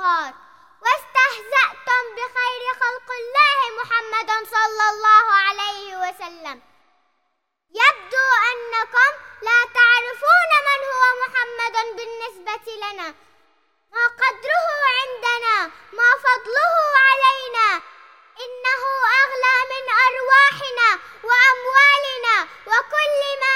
والنهار واستهزأتم بخير خلق الله محمد صلى الله عليه وسلم. يبدو أنكم لا تعرفون من هو محمد بالنسبة لنا. ما قدره عندنا ما فضله علينا. إنه أغلى من أرواحنا وأموالنا وكل ما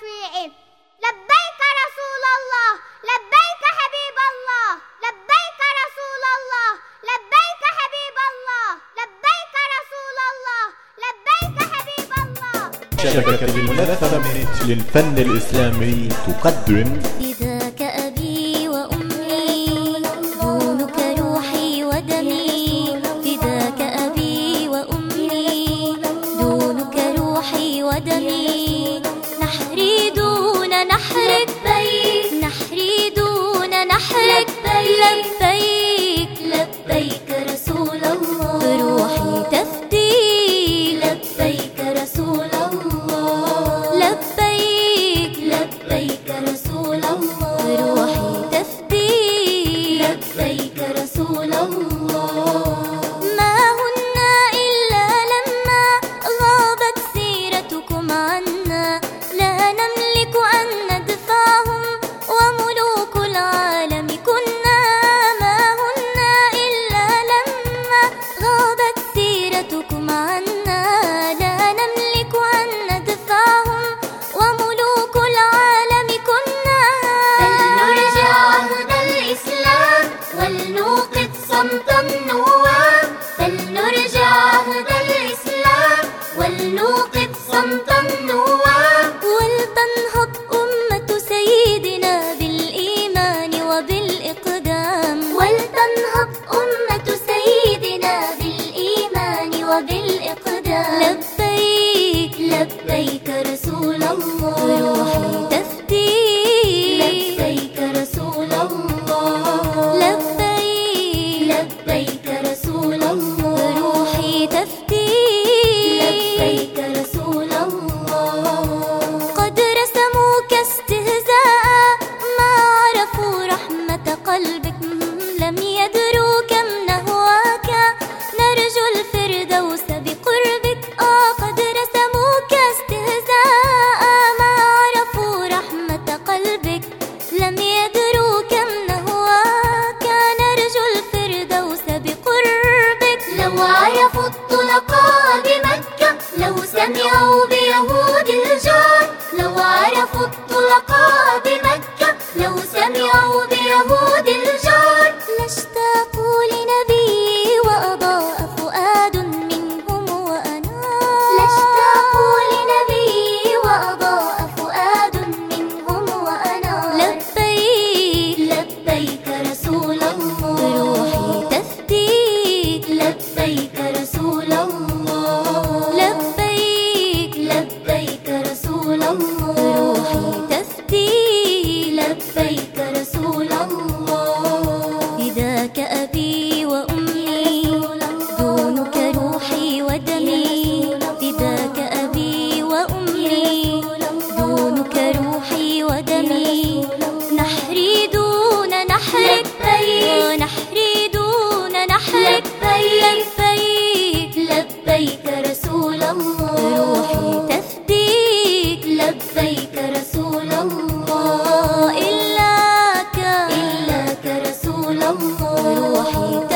شفيعي. لبيك رسول الله. لبيك حبيب الله. لبيك رسول الله. لبيك حبيب الله. لبيك رسول الله. لبيك حبيب الله. شبكة المنافسة للفن الإسلامي تقدم رسول الله. الوحيد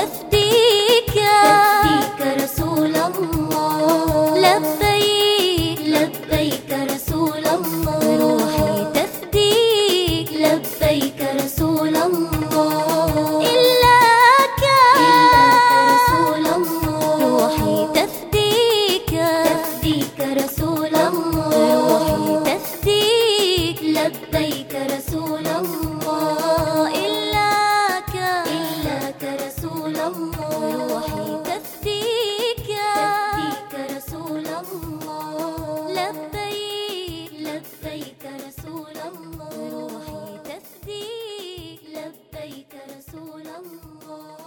رسول الله.